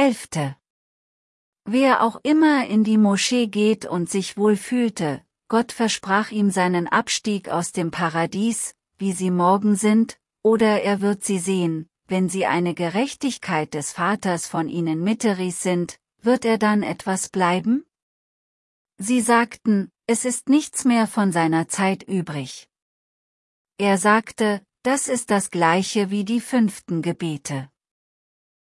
Elfte. Wer auch immer in die Moschee geht und sich wohl fühlte, Gott versprach ihm seinen Abstieg aus dem Paradies, wie sie morgen sind, oder er wird sie sehen, wenn sie eine Gerechtigkeit des Vaters von ihnen Mitteris sind, wird er dann etwas bleiben? Sie sagten, es ist nichts mehr von seiner Zeit übrig. Er sagte, das ist das gleiche wie die fünften Gebete.